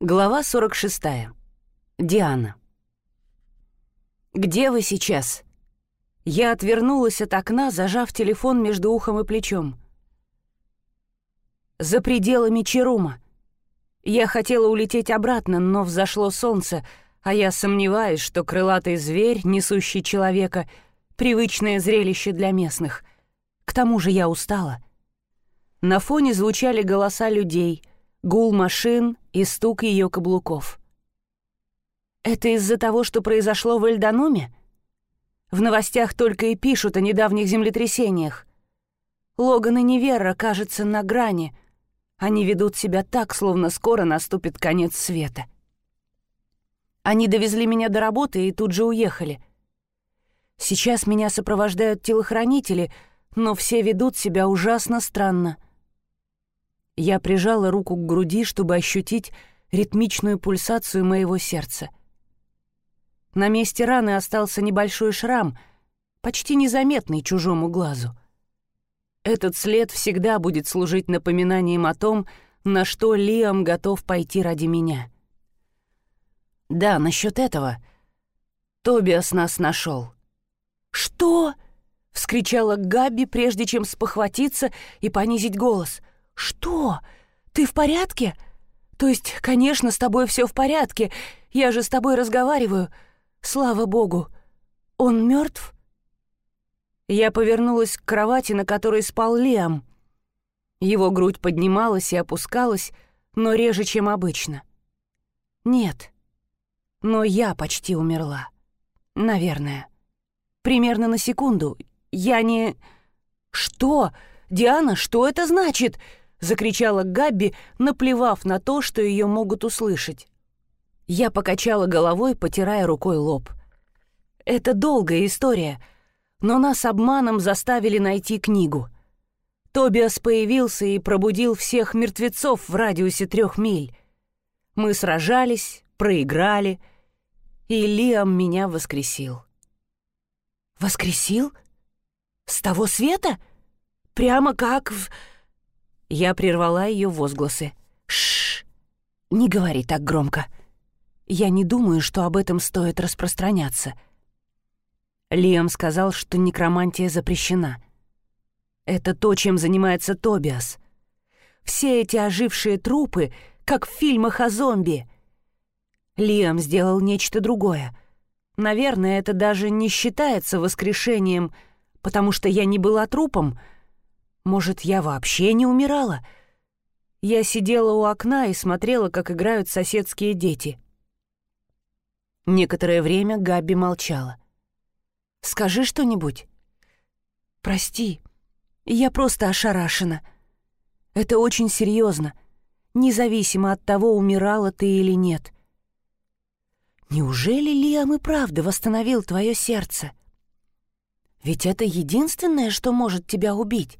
Глава 46. Диана. «Где вы сейчас?» Я отвернулась от окна, зажав телефон между ухом и плечом. «За пределами Чарума. Я хотела улететь обратно, но взошло солнце, а я сомневаюсь, что крылатый зверь, несущий человека, — привычное зрелище для местных. К тому же я устала». На фоне звучали голоса людей — гул машин и стук ее каблуков. Это из-за того, что произошло в Эльдануме? В новостях только и пишут о недавних землетрясениях. Логан и Невера, кажется, на грани. Они ведут себя так, словно скоро наступит конец света. Они довезли меня до работы и тут же уехали. Сейчас меня сопровождают телохранители, но все ведут себя ужасно странно — я прижала руку к груди, чтобы ощутить ритмичную пульсацию моего сердца. На месте раны остался небольшой шрам, почти незаметный чужому глазу. Этот след всегда будет служить напоминанием о том, на что Лиам готов пойти ради меня. Да, насчет этого. Тобиас нас нашел. «Что?» — вскричала Габи, прежде чем спохватиться и понизить голос — «Что? Ты в порядке? То есть, конечно, с тобой все в порядке. Я же с тобой разговариваю. Слава богу. Он мертв? Я повернулась к кровати, на которой спал Лиам. Его грудь поднималась и опускалась, но реже, чем обычно. Нет. Но я почти умерла. Наверное. Примерно на секунду. Я не... Что? Диана, что это значит? — закричала Габби, наплевав на то, что ее могут услышать. Я покачала головой, потирая рукой лоб. «Это долгая история, но нас обманом заставили найти книгу. Тобиас появился и пробудил всех мертвецов в радиусе трех миль. Мы сражались, проиграли, и Лиам меня воскресил». «Воскресил? С того света? Прямо как в...» Я прервала ее возгласы. Шш! Не говори так громко. Я не думаю, что об этом стоит распространяться. Лиам сказал, что некромантия запрещена. Это то, чем занимается Тобиас. Все эти ожившие трупы, как в фильмах о зомби. Лиам сделал нечто другое. Наверное, это даже не считается воскрешением, потому что я не была трупом — может, я вообще не умирала? Я сидела у окна и смотрела, как играют соседские дети. Некоторое время Габи молчала. «Скажи что-нибудь». «Прости, я просто ошарашена. Это очень серьезно, независимо от того, умирала ты или нет. Неужели Лиам и правда восстановил твое сердце? Ведь это единственное, что может тебя убить.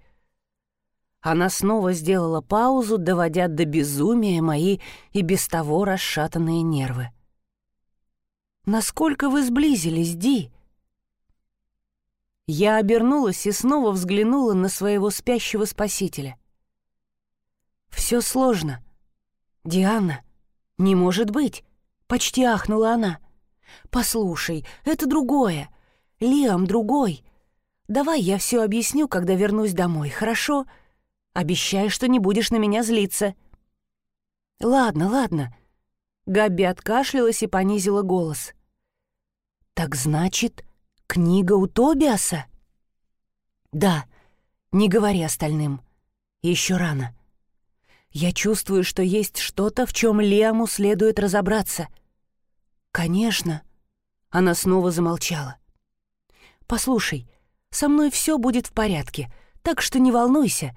Она снова сделала паузу, доводя до безумия мои и без того расшатанные нервы. «Насколько вы сблизились, Ди?» Я обернулась и снова взглянула на своего спящего спасителя. «Все сложно. Диана, не может быть!» — почти ахнула она. «Послушай, это другое. Лиам другой. Давай я все объясню, когда вернусь домой, хорошо?» Обещай, что не будешь на меня злиться». «Ладно, ладно». Габи откашлялась и понизила голос. «Так значит, книга у Тобиаса?» «Да, не говори остальным. Еще рано. Я чувствую, что есть что-то, в чем Лиаму следует разобраться». «Конечно». Она снова замолчала. «Послушай, со мной все будет в порядке, так что не волнуйся.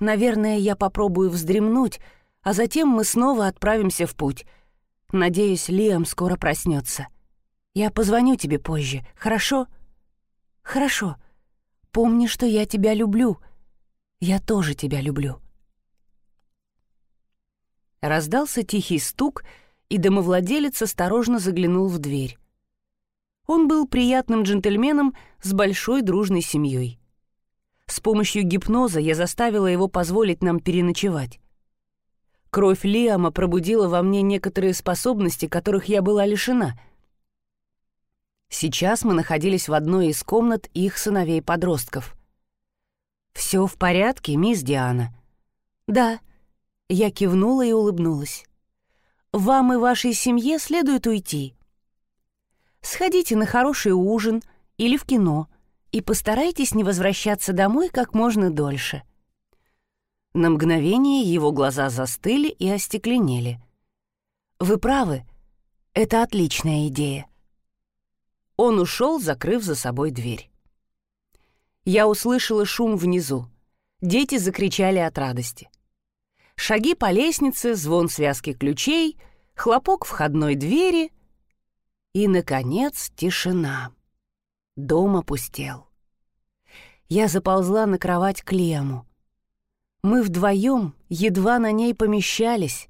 Наверное, я попробую вздремнуть, а затем мы снова отправимся в путь. Надеюсь, Лиам скоро проснется. Я позвоню тебе позже, хорошо? Хорошо. Помни, что я тебя люблю. Я тоже тебя люблю. Раздался тихий стук, и домовладелец осторожно заглянул в дверь. Он был приятным джентльменом с большой дружной семьей. С помощью гипноза я заставила его позволить нам переночевать. Кровь Лиама пробудила во мне некоторые способности, которых я была лишена. Сейчас мы находились в одной из комнат их сыновей-подростков. «Все в порядке, мисс Диана?» «Да». Я кивнула и улыбнулась. «Вам и вашей семье следует уйти. Сходите на хороший ужин или в кино и постарайтесь не возвращаться домой как можно дольше». На мгновение его глаза застыли и остекленели. «Вы правы, это отличная идея». Он ушел, закрыв за собой дверь. Я услышала шум внизу. Дети закричали от радости. Шаги по лестнице, звон связки ключей, хлопок входной двери и, наконец, тишина. Дом опустел. Я заползла на кровать к Лему. Мы вдвоем едва на ней помещались.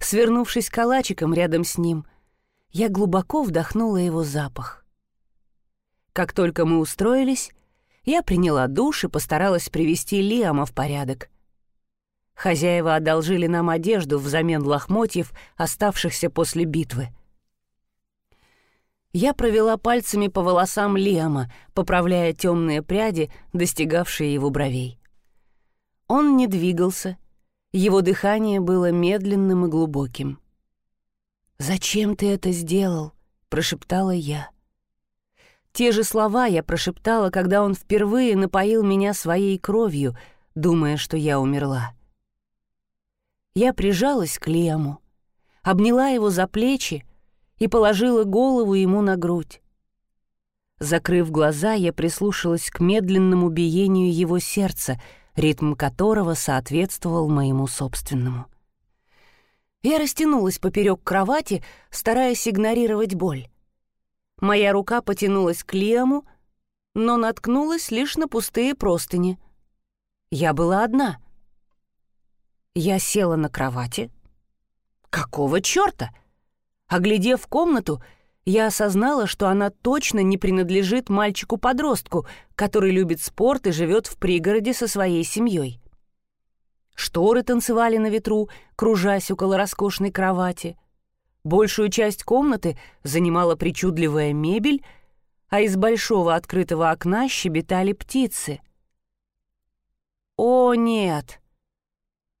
Свернувшись калачиком рядом с ним, я глубоко вдохнула его запах. Как только мы устроились, я приняла душ и постаралась привести Лиама в порядок. Хозяева одолжили нам одежду взамен лохмотьев, оставшихся после битвы. Я провела пальцами по волосам Лиама, поправляя темные пряди, достигавшие его бровей. Он не двигался. Его дыхание было медленным и глубоким. «Зачем ты это сделал?» — прошептала я. Те же слова я прошептала, когда он впервые напоил меня своей кровью, думая, что я умерла. Я прижалась к Лему, обняла его за плечи и положила голову ему на грудь. Закрыв глаза, я прислушалась к медленному биению его сердца — ритм которого соответствовал моему собственному. Я растянулась поперек кровати, стараясь игнорировать боль. Моя рука потянулась к Лиаму, но наткнулась лишь на пустые простыни. Я была одна. Я села на кровати. Какого чёрта? Оглядев комнату, я осознала, что она точно не принадлежит мальчику-подростку, который любит спорт и живет в пригороде со своей семьей. Шторы танцевали на ветру, кружась около роскошной кровати. Большую часть комнаты занимала причудливая мебель, а из большого открытого окна щебетали птицы. «О, нет!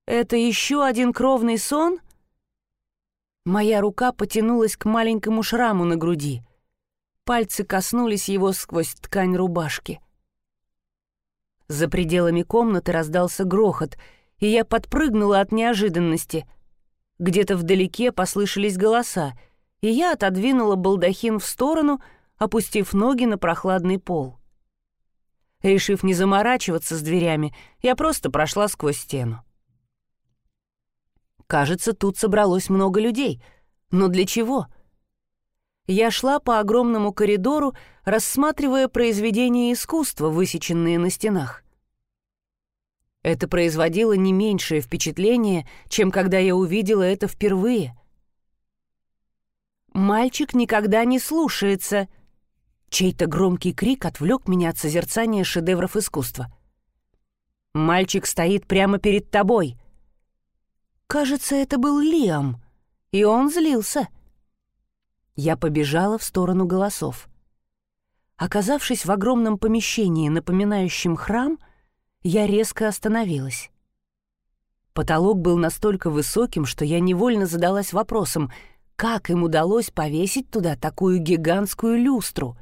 Это еще один кровный сон?» Моя рука потянулась к маленькому шраму на груди. Пальцы коснулись его сквозь ткань рубашки. За пределами комнаты раздался грохот, и я подпрыгнула от неожиданности. Где-то вдалеке послышались голоса, и я отодвинула балдахин в сторону, опустив ноги на прохладный пол. Решив не заморачиваться с дверями, я просто прошла сквозь стену. Кажется, тут собралось много людей. Но для чего? Я шла по огромному коридору, рассматривая произведения искусства, высеченные на стенах. Это производило не меньшее впечатление, чем когда я увидела это впервые. «Мальчик никогда не слушается!» Чей-то громкий крик отвлек меня от созерцания шедевров искусства. «Мальчик стоит прямо перед тобой!» Кажется, это был Лиам, и он злился. Я побежала в сторону голосов. Оказавшись в огромном помещении, напоминающем храм, я резко остановилась. Потолок был настолько высоким, что я невольно задалась вопросом, как им удалось повесить туда такую гигантскую люстру.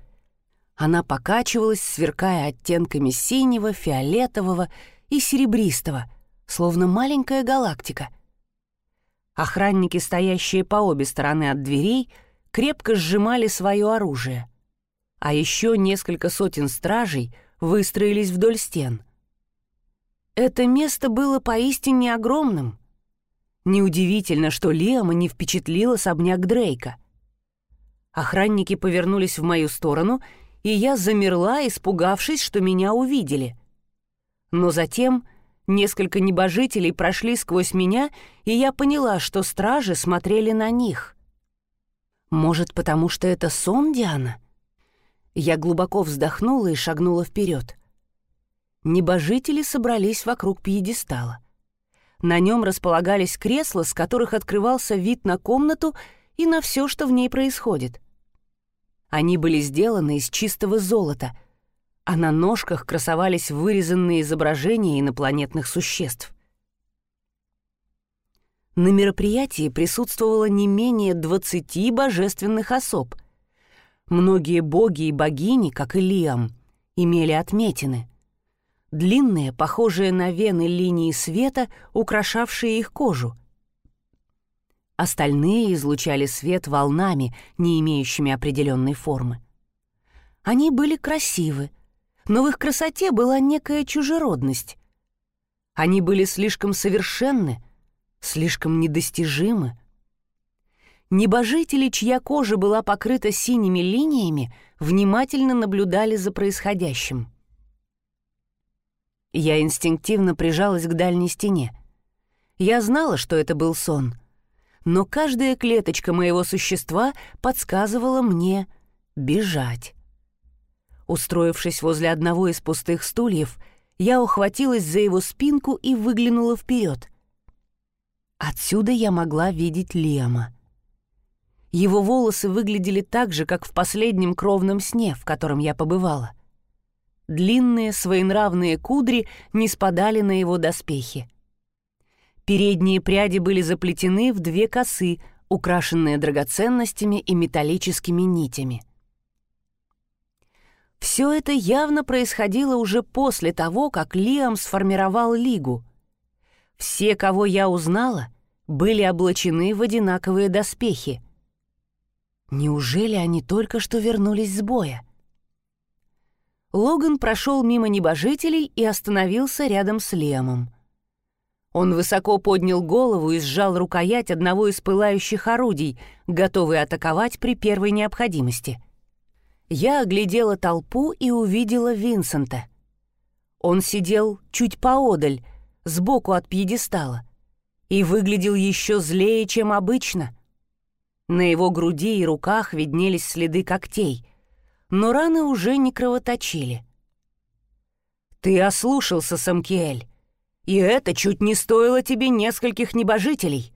Она покачивалась, сверкая оттенками синего, фиолетового и серебристого, словно маленькая галактика — Охранники, стоящие по обе стороны от дверей, крепко сжимали свое оружие. А еще несколько сотен стражей выстроились вдоль стен. Это место было поистине огромным. Неудивительно, что Лиама не впечатлил особняк Дрейка. Охранники повернулись в мою сторону, и я замерла, испугавшись, что меня увидели. Но затем Несколько небожителей прошли сквозь меня, и я поняла, что стражи смотрели на них. Может, потому что это сон Диана? Я глубоко вздохнула и шагнула вперед. Небожители собрались вокруг пьедестала. На нем располагались кресла, с которых открывался вид на комнату и на все, что в ней происходит. Они были сделаны из чистого золота, а на ножках красовались вырезанные изображения инопланетных существ. На мероприятии присутствовало не менее двадцати божественных особ. Многие боги и богини, как и Лиам, имели отметины. Длинные, похожие на вены линии света, украшавшие их кожу. Остальные излучали свет волнами, не имеющими определенной формы. Они были красивы, но в их красоте была некая чужеродность. Они были слишком совершенны, слишком недостижимы. Небожители, чья кожа была покрыта синими линиями, внимательно наблюдали за происходящим. Я инстинктивно прижалась к дальней стене. Я знала, что это был сон, но каждая клеточка моего существа подсказывала мне бежать. Устроившись возле одного из пустых стульев, я ухватилась за его спинку и выглянула вперед. Отсюда я могла видеть Лема. Его волосы выглядели так же, как в последнем кровном сне, в котором я побывала. Длинные своенравные кудри не спадали на его доспехи. Передние пряди были заплетены в две косы, украшенные драгоценностями и металлическими нитями. Все это явно происходило уже после того, как Лиам сформировал Лигу. Все, кого я узнала, были облачены в одинаковые доспехи. Неужели они только что вернулись с боя? Логан прошел мимо небожителей и остановился рядом с Лемом. Он высоко поднял голову и сжал рукоять одного из пылающих орудий, готовый атаковать при первой необходимости. Я оглядела толпу и увидела Винсента. Он сидел чуть поодаль, сбоку от пьедестала, и выглядел еще злее, чем обычно. На его груди и руках виднелись следы когтей, но раны уже не кровоточили. «Ты ослушался, Самкиэль, и это чуть не стоило тебе нескольких небожителей.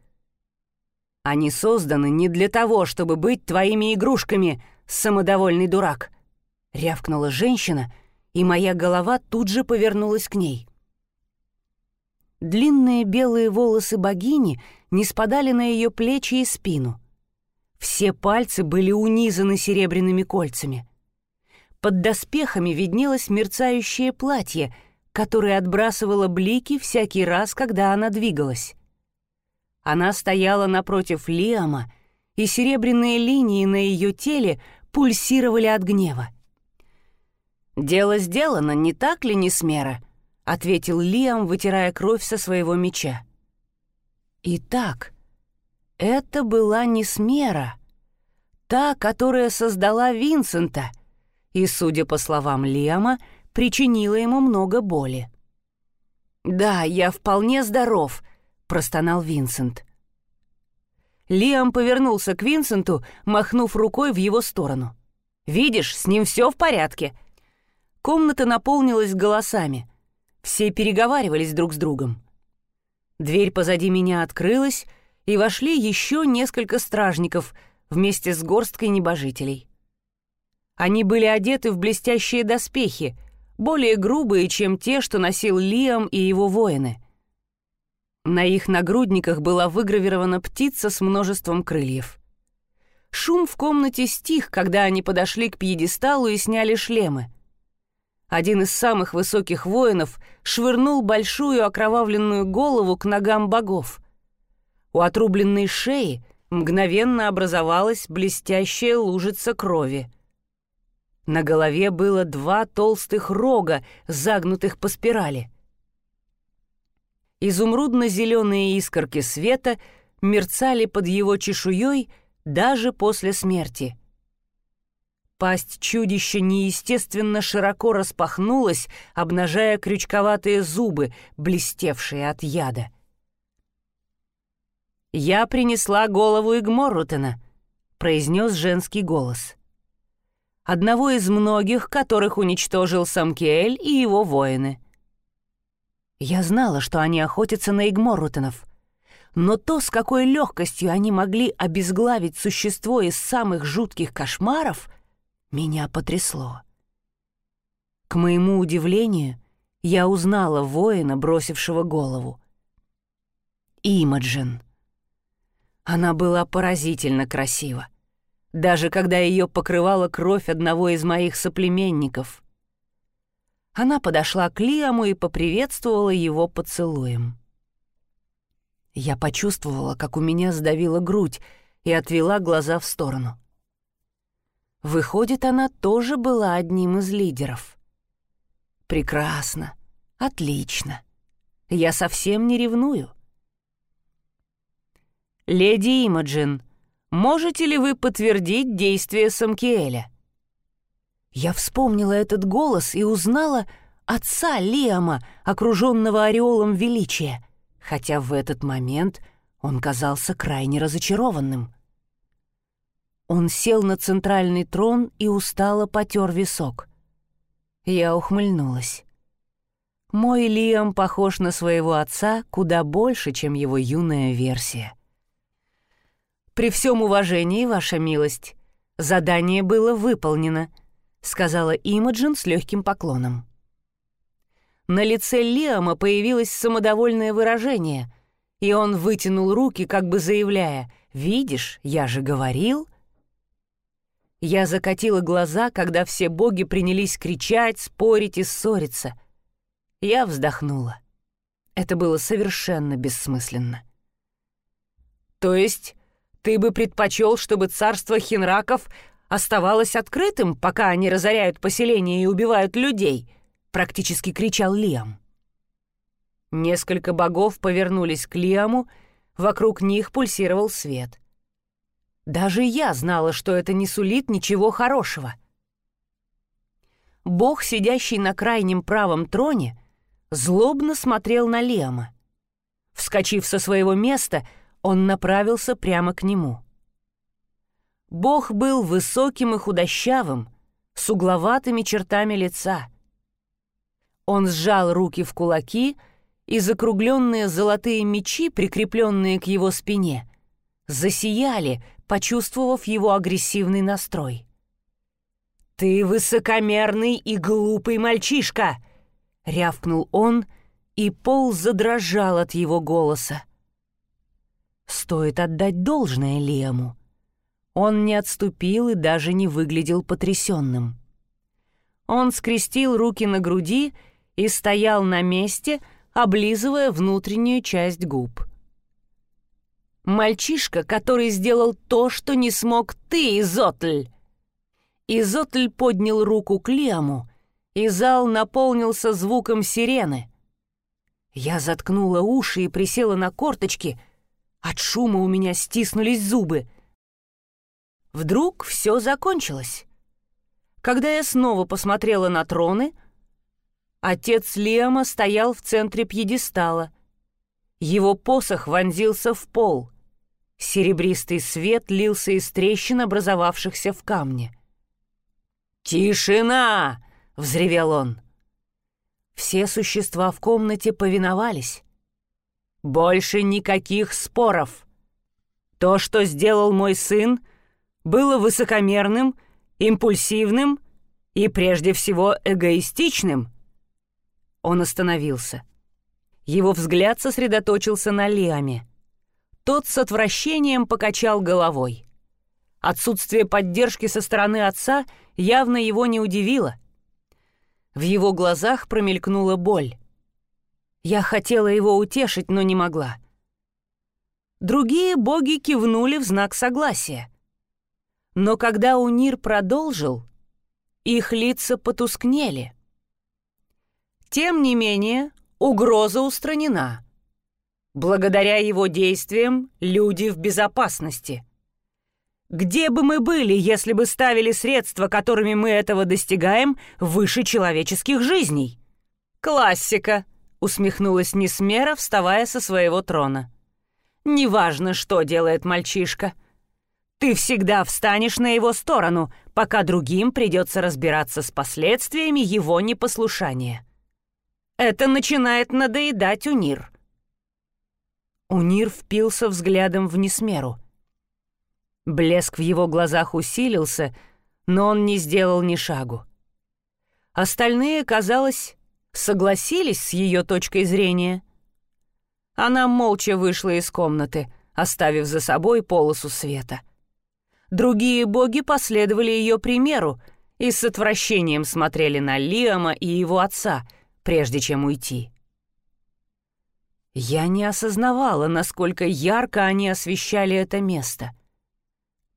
Они созданы не для того, чтобы быть твоими игрушками, самодовольный дурак», — рявкнула женщина, и моя голова тут же повернулась к ней. Длинные белые волосы богини не спадали на ее плечи и спину. Все пальцы были унизаны серебряными кольцами. Под доспехами виднелось мерцающее платье, которое отбрасывало блики всякий раз, когда она двигалась. Она стояла напротив Лиама, и серебряные линии на ее теле пульсировали от гнева. «Дело сделано, не так ли, Несмера?» ответил Лиам, вытирая кровь со своего меча. Итак, это была не Смера, та, которая создала Винсента, и, судя по словам Лиама, причинила ему много боли. «Да, я вполне здоров», — простонал Винсент. Лиам повернулся к Винсенту, махнув рукой в его сторону. «Видишь, с ним все в порядке». Комната наполнилась голосами — все переговаривались друг с другом. Дверь позади меня открылась, и вошли еще несколько стражников вместе с горсткой небожителей. Они были одеты в блестящие доспехи, более грубые, чем те, что носил Лиам и его воины. На их нагрудниках была выгравирована птица с множеством крыльев. Шум в комнате стих, когда они подошли к пьедесталу и сняли шлемы. Один из самых высоких воинов швырнул большую окровавленную голову к ногам богов. У отрубленной шеи мгновенно образовалась блестящая лужица крови. На голове было два толстых рога, загнутых по спирали. Изумрудно-зеленые искорки света мерцали под его чешуей даже после смерти — Пасть чудища неестественно широко распахнулась, обнажая крючковатые зубы, блестевшие от яда. «Я принесла голову Игморрутена», — произнес женский голос. «Одного из многих, которых уничтожил Самкиэль и его воины». Я знала, что они охотятся на Игморрутенов. Но то, с какой легкостью они могли обезглавить существо из самых жутких кошмаров, меня потрясло. К моему удивлению, я узнала воина, бросившего голову. Имаджин. Она была поразительно красива, даже когда ее покрывала кровь одного из моих соплеменников. Она подошла к Лиаму и поприветствовала его поцелуем. Я почувствовала, как у меня сдавила грудь, и отвела глаза в сторону. Выходит, она тоже была одним из лидеров. Прекрасно, отлично. Я совсем не ревную. «Леди Имаджин, можете ли вы подтвердить действия Самкиэля?» Я вспомнила этот голос и узнала отца Лиама, окруженного ореолом величия, хотя в этот момент он казался крайне разочарованным. Он сел на центральный трон и устало потер висок. Я ухмыльнулась. Мой Лиам похож на своего отца куда больше, чем его юная версия. «При всем уважении, ваша милость, задание было выполнено», сказала Имаджин с легким поклоном. На лице Лиама появилось самодовольное выражение, и он вытянул руки, как бы заявляя «Видишь, я же говорил». Я закатила глаза, когда все боги принялись кричать, спорить и ссориться. Я вздохнула. Это было совершенно бессмысленно. «То есть ты бы предпочел, чтобы царство хинраков оставалось открытым, пока они разоряют поселение и убивают людей», — практически кричал Лиам. Несколько богов повернулись к Лиаму, вокруг них пульсировал свет. Даже я знала, что это не сулит ничего хорошего. Бог, сидящий на крайнем правом троне, злобно смотрел на Лиама. Вскочив со своего места, он направился прямо к нему. Бог был высоким и худощавым, с угловатыми чертами лица. Он сжал руки в кулаки, и закругленные золотые мечи, прикрепленные к его спине, засияли, почувствовав его агрессивный настрой. «Ты высокомерный и глупый мальчишка!» — рявкнул он, и пол задрожал от его голоса. Стоит отдать должное Лему. Он не отступил и даже не выглядел потрясенным. Он скрестил руки на груди и стоял на месте, облизывая внутреннюю часть губ. «Мальчишка, который сделал то, что не смог ты, Изотль!» Изотль поднял руку к Лиаму, и зал наполнился звуком сирены. Я заткнула уши и присела на корточки. От шума у меня стиснулись зубы. Вдруг все закончилось. Когда я снова посмотрела на троны, отец Лема стоял в центре пьедестала. Его посох вонзился в пол. Серебристый свет лился из трещин, образовавшихся в камне. «Тишина!» — взревел он. Все существа в комнате повиновались. «Больше никаких споров. То, что сделал мой сын — было высокомерным, импульсивным и, прежде всего, эгоистичным. Он остановился. Его взгляд сосредоточился на Лиаме. Тот с отвращением покачал головой. Отсутствие поддержки со стороны отца явно его не удивило. В его глазах промелькнула боль. Я хотела его утешить, но не могла. Другие боги кивнули в знак согласия. Но когда Унир продолжил, их лица потускнели. Тем не менее, угроза устранена. Благодаря его действиям люди в безопасности. Где бы мы были, если бы ставили средства, которыми мы этого достигаем, выше человеческих жизней? Классика, усмехнулась Несмера, вставая со своего трона. Неважно, что делает мальчишка — ты всегда встанешь на его сторону, пока другим придется разбираться с последствиями его непослушания. Это начинает надоедать Унир». Унир впился взглядом в Несмеру. Блеск в его глазах усилился, но он не сделал ни шагу. Остальные, казалось, согласились с ее точкой зрения. Она молча вышла из комнаты, оставив за собой полосу света. Другие боги последовали ее примеру и с отвращением смотрели на Лиама и его отца, прежде чем уйти. Я не осознавала, насколько ярко они освещали это место,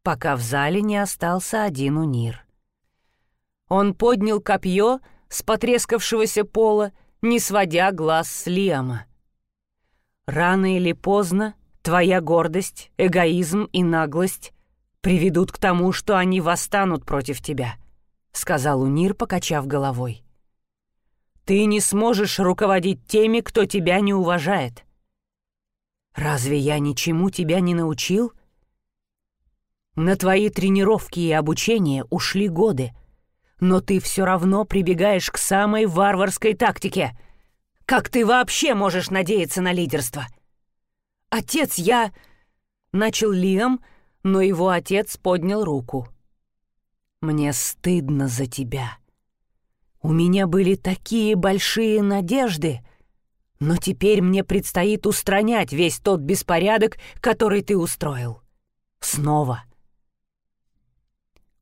пока в зале не остался один унир. Он поднял копье с потрескавшегося пола, не сводя глаз с Лиама. Рано или поздно твоя гордость, эгоизм и наглость приведут к тому, что они восстанут против тебя», — сказал Унир, покачав головой. «Ты не сможешь руководить теми, кто тебя не уважает. Разве я ничему тебя не научил? На твои тренировки и обучение ушли годы, но ты все равно прибегаешь к самой варварской тактике. Как ты вообще можешь надеяться на лидерство?» «Отец, я...» — начал Лиам, — но его отец поднял руку. «Мне стыдно за тебя. У меня были такие большие надежды, но теперь мне предстоит устранять весь тот беспорядок, который ты устроил. Снова».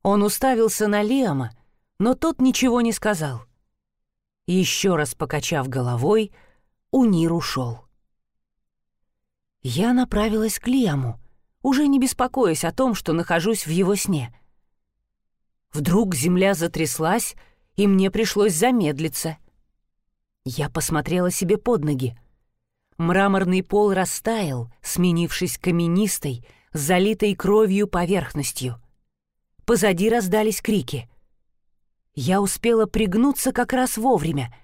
Он уставился на Лиама, но тот ничего не сказал. Еще раз покачав головой, Унир ушел. Я направилась к Лиаму, уже не беспокоясь о том, что нахожусь в его сне. Вдруг земля затряслась, и мне пришлось замедлиться. Я посмотрела себе под ноги. Мраморный пол растаял, сменившись каменистой, залитой кровью поверхностью. Позади раздались крики. Я успела пригнуться как раз вовремя.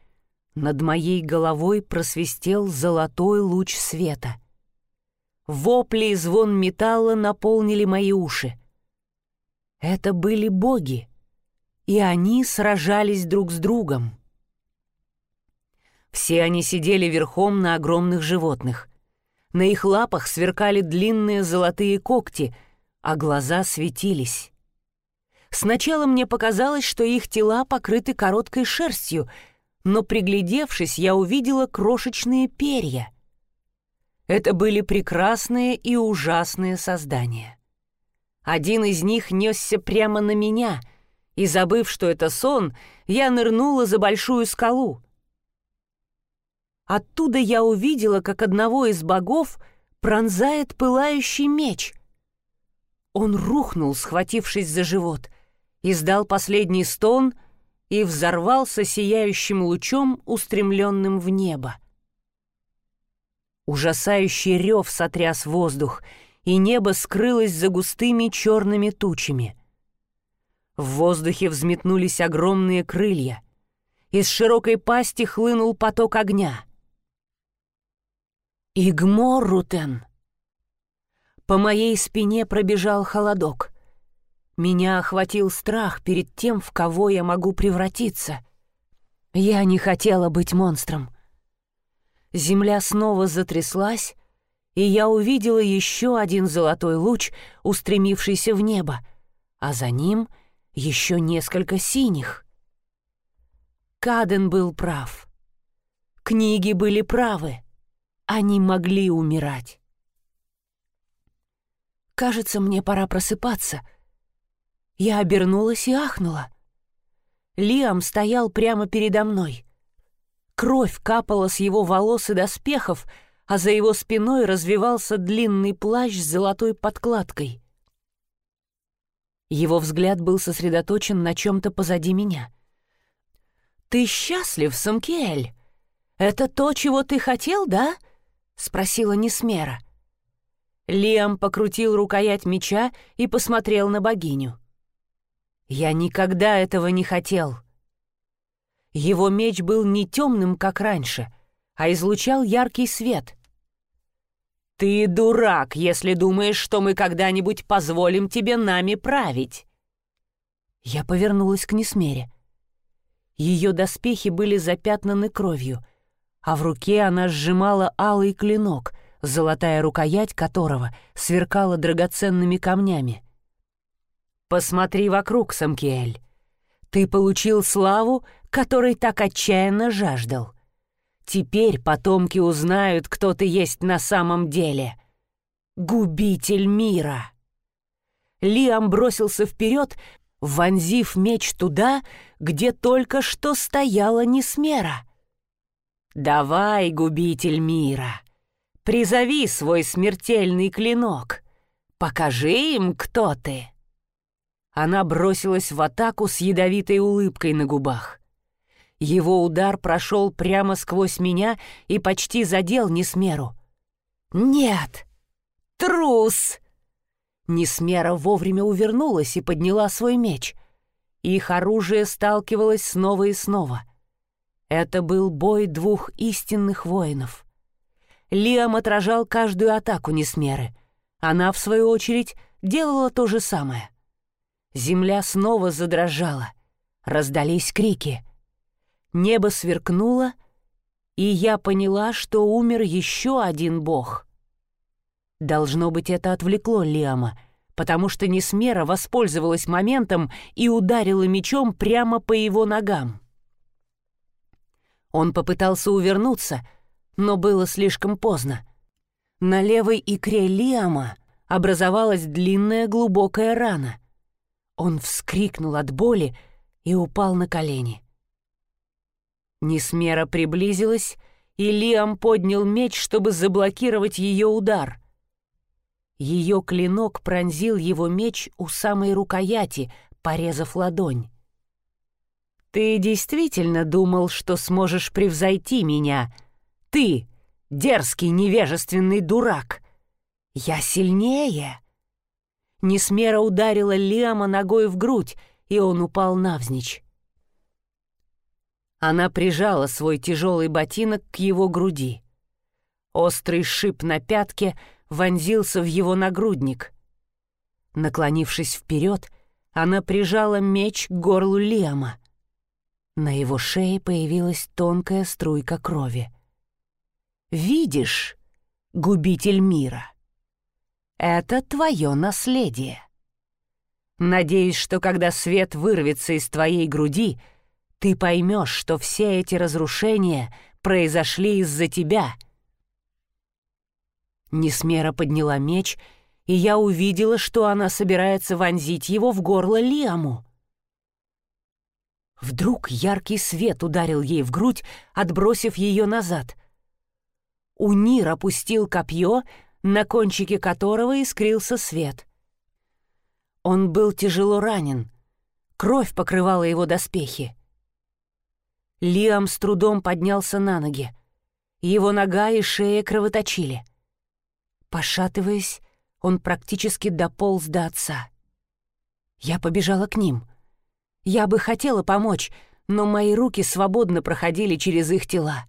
Над моей головой просвистел золотой луч света — Вопли и звон металла наполнили мои уши. Это были боги, и они сражались друг с другом. Все они сидели верхом на огромных животных. На их лапах сверкали длинные золотые когти, а глаза светились. Сначала мне показалось, что их тела покрыты короткой шерстью, но, приглядевшись, я увидела крошечные перья. Это были прекрасные и ужасные создания. Один из них несся прямо на меня, и, забыв, что это сон, я нырнула за большую скалу. Оттуда я увидела, как одного из богов пронзает пылающий меч. Он рухнул, схватившись за живот, издал последний стон и взорвался сияющим лучом, устремленным в небо. Ужасающий рев сотряс воздух, и небо скрылось за густыми черными тучами. В воздухе взметнулись огромные крылья. Из широкой пасти хлынул поток огня. «Игморрутен!» По моей спине пробежал холодок. Меня охватил страх перед тем, в кого я могу превратиться. Я не хотела быть монстром. Земля снова затряслась, и я увидела еще один золотой луч, устремившийся в небо, а за ним еще несколько синих. Каден был прав. Книги были правы. Они могли умирать. Кажется, мне пора просыпаться. Я обернулась и ахнула. Лиам стоял прямо передо мной. Кровь капала с его волос и доспехов, а за его спиной развивался длинный плащ с золотой подкладкой. Его взгляд был сосредоточен на чем-то позади меня. «Ты счастлив, Самкиэль? Это то, чего ты хотел, да?» — спросила Несмера. Лиам покрутил рукоять меча и посмотрел на богиню. «Я никогда этого не хотел», его меч был не темным, как раньше, а излучал яркий свет. «Ты дурак, если думаешь, что мы когда-нибудь позволим тебе нами править!» Я повернулась к Несмере. Ее доспехи были запятнаны кровью, а в руке она сжимала алый клинок, золотая рукоять которого сверкала драгоценными камнями. «Посмотри вокруг, Самкиэль. Ты получил славу, которой так отчаянно жаждал. Теперь потомки узнают, кто ты есть на самом деле. Губитель мира!» Лиам бросился вперед, вонзив меч туда, где только что стояла Несмера. «Давай, губитель мира, призови свой смертельный клинок, покажи им, кто ты!» Она бросилась в атаку с ядовитой улыбкой на губах. Его удар прошел прямо сквозь меня и почти задел Несмеру. «Нет! Трус!» Несмера вовремя увернулась и подняла свой меч. Их оружие сталкивалось снова и снова. Это был бой двух истинных воинов. Лиам отражал каждую атаку Несмеры. Она, в свою очередь, делала то же самое. Земля снова задрожала. Раздались крики. Небо сверкнуло, и я поняла, что умер еще один бог — Должно быть, это отвлекло Лиама, потому что Несмера воспользовалась моментом и ударила мечом прямо по его ногам. Он попытался увернуться, но было слишком поздно. На левой икре Лиама образовалась длинная глубокая рана. Он вскрикнул от боли и упал на колени. Несмера приблизилась, и Лиам поднял меч, чтобы заблокировать ее удар — ее клинок пронзил его меч у самой рукояти, порезав ладонь. «Ты действительно думал, что сможешь превзойти меня? Ты, дерзкий невежественный дурак! Я сильнее!» Несмера ударила Лиама ногой в грудь, и он упал навзничь. Она прижала свой тяжелый ботинок к его груди. Острый шип на пятке — вонзился в его нагрудник. Наклонившись вперед, она прижала меч к горлу Лиама. На его шее появилась тонкая струйка крови. «Видишь, губитель мира, это твое наследие. Надеюсь, что когда свет вырвется из твоей груди, ты поймешь, что все эти разрушения произошли из-за тебя — Несмера подняла меч, и я увидела, что она собирается вонзить его в горло Лиаму. Вдруг яркий свет ударил ей в грудь, отбросив ее назад. Унир опустил копье, на кончике которого искрился свет. Он был тяжело ранен. Кровь покрывала его доспехи. Лиам с трудом поднялся на ноги. Его нога и шея кровоточили — Пошатываясь, он практически дополз до отца. Я побежала к ним. Я бы хотела помочь, но мои руки свободно проходили через их тела.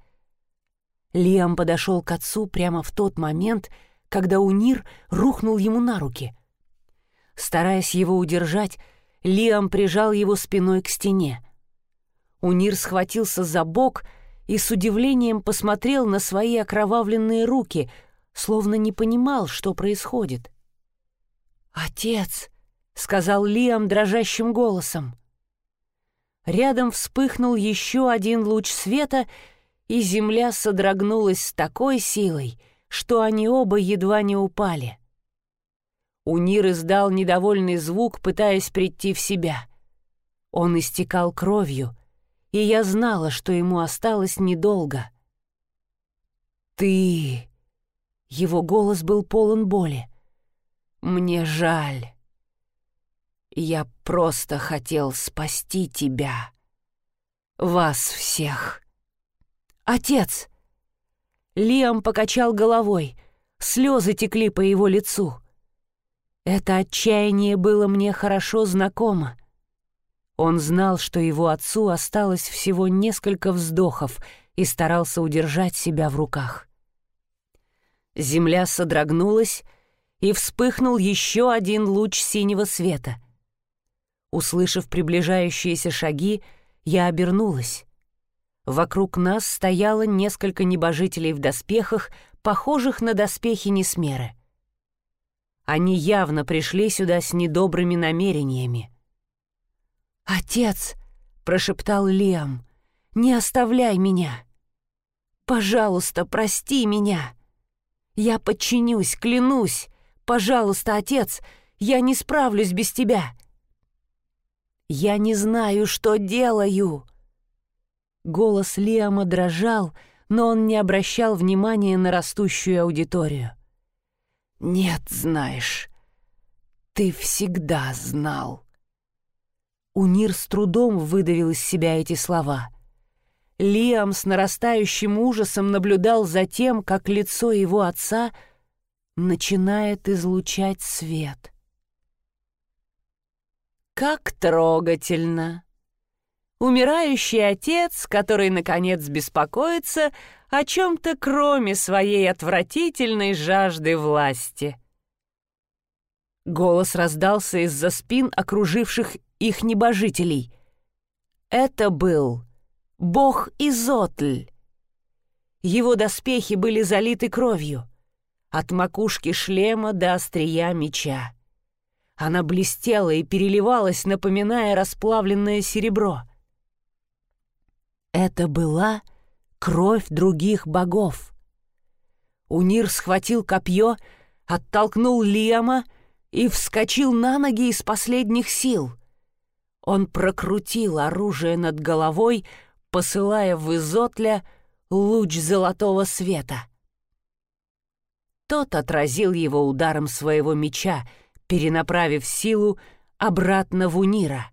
Лиам подошел к отцу прямо в тот момент, когда Унир рухнул ему на руки. Стараясь его удержать, Лиам прижал его спиной к стене. Унир схватился за бок и с удивлением посмотрел на свои окровавленные руки — словно не понимал, что происходит. «Отец!» — сказал Лиам дрожащим голосом. Рядом вспыхнул еще один луч света, и земля содрогнулась с такой силой, что они оба едва не упали. Унир издал недовольный звук, пытаясь прийти в себя. Он истекал кровью, и я знала, что ему осталось недолго. «Ты...» Его голос был полон боли. «Мне жаль. Я просто хотел спасти тебя. Вас всех. Отец!» Лиам покачал головой. Слезы текли по его лицу. Это отчаяние было мне хорошо знакомо. Он знал, что его отцу осталось всего несколько вздохов и старался удержать себя в руках. Земля содрогнулась, и вспыхнул еще один луч синего света. Услышав приближающиеся шаги, я обернулась. Вокруг нас стояло несколько небожителей в доспехах, похожих на доспехи Несмеры. Они явно пришли сюда с недобрыми намерениями. «Отец!» — прошептал Лиам. «Не оставляй меня! Пожалуйста, прости меня! Я подчинюсь, клянусь! Пожалуйста, отец, я не справлюсь без тебя!» «Я не знаю, что делаю!» Голос Лиама дрожал, но он не обращал внимания на растущую аудиторию. «Нет, знаешь, ты всегда знал». Унир с трудом выдавил из себя эти слова. Лиам с нарастающим ужасом наблюдал за тем, как лицо его отца начинает излучать свет. «Как трогательно!» Умирающий отец, который, наконец, беспокоится о чем-то кроме своей отвратительной жажды власти. Голос раздался из-за спин окруживших их небожителей. Это был бог Изотль. Его доспехи были залиты кровью, от макушки шлема до острия меча. Она блестела и переливалась, напоминая расплавленное серебро — это была кровь других богов. Унир схватил копье, оттолкнул Лиама и вскочил на ноги из последних сил. Он прокрутил оружие над головой, посылая в Изотля луч золотого света. Тот отразил его ударом своего меча, перенаправив силу обратно в Унира.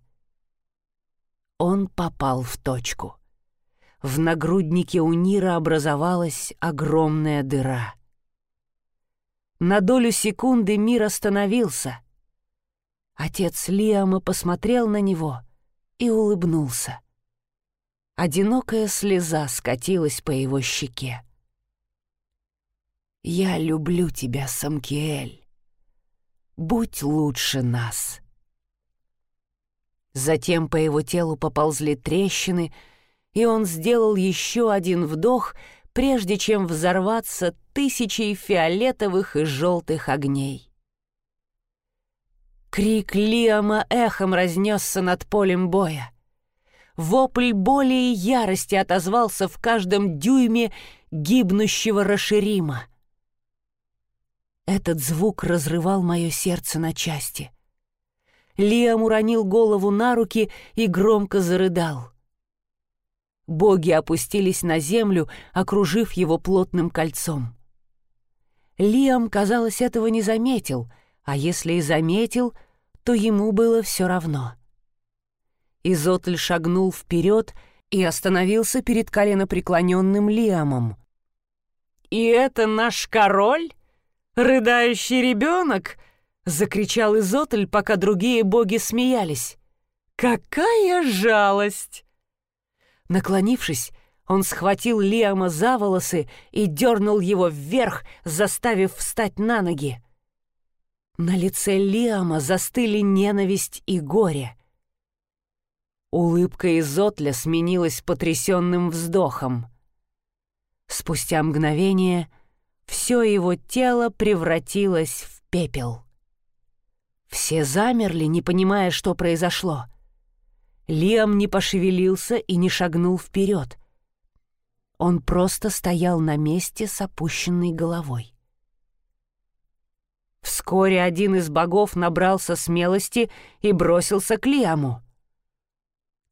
Он попал в точку. В нагруднике у Нира образовалась огромная дыра. На долю секунды мир остановился. Отец Лиама посмотрел на него и улыбнулся. Одинокая слеза скатилась по его щеке. «Я люблю тебя, Самкиэль. Будь лучше нас». Затем по его телу поползли трещины — и он сделал еще один вдох, прежде чем взорваться тысячей фиолетовых и желтых огней. Крик Лиама эхом разнесся над полем боя. Вопль боли и ярости отозвался в каждом дюйме гибнущего Раширима. Этот звук разрывал мое сердце на части. Лиам уронил голову на руки и громко зарыдал. Боги опустились на землю, окружив его плотным кольцом. Лиам, казалось, этого не заметил, а если и заметил, то ему было все равно. Изотль шагнул вперед и остановился перед коленопреклоненным Лиамом. «И это наш король? Рыдающий ребенок?» — закричал Изотль, пока другие боги смеялись. «Какая жалость!» Наклонившись, он схватил Лиама за волосы и дернул его вверх, заставив встать на ноги. На лице Лиама застыли ненависть и горе. Улыбка Изотля сменилась потрясенным вздохом. Спустя мгновение все его тело превратилось в пепел. Все замерли, не понимая, что произошло. Лиам не пошевелился и не шагнул вперед. Он просто стоял на месте с опущенной головой. Вскоре один из богов набрался смелости и бросился к Лиаму.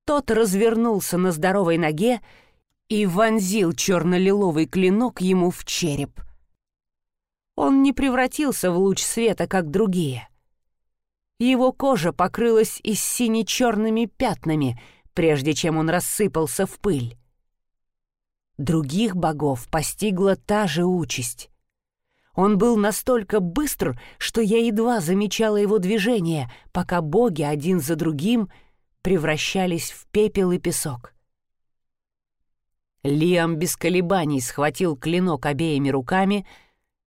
Тот развернулся на здоровой ноге и вонзил черно-лиловый клинок ему в череп. Он не превратился в луч света, как другие. Его кожа покрылась и сине-черными пятнами, прежде чем он рассыпался в пыль. Других богов постигла та же участь. Он был настолько быстр, что я едва замечала его движения, пока боги один за другим превращались в пепел и песок. Лиам без колебаний схватил клинок обеими руками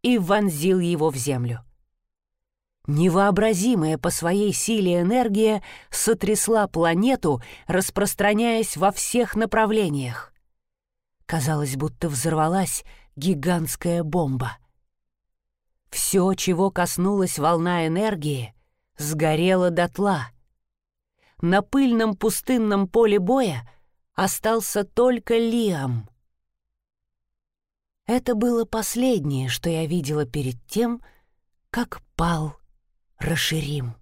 и вонзил его в землю. Невообразимая по своей силе энергия сотрясла планету, распространяясь во всех направлениях. Казалось, будто взорвалась гигантская бомба. Все, чего коснулась волна энергии, сгорело дотла. На пыльном пустынном поле боя остался только Лиам. Это было последнее, что я видела перед тем, как пал Раширим.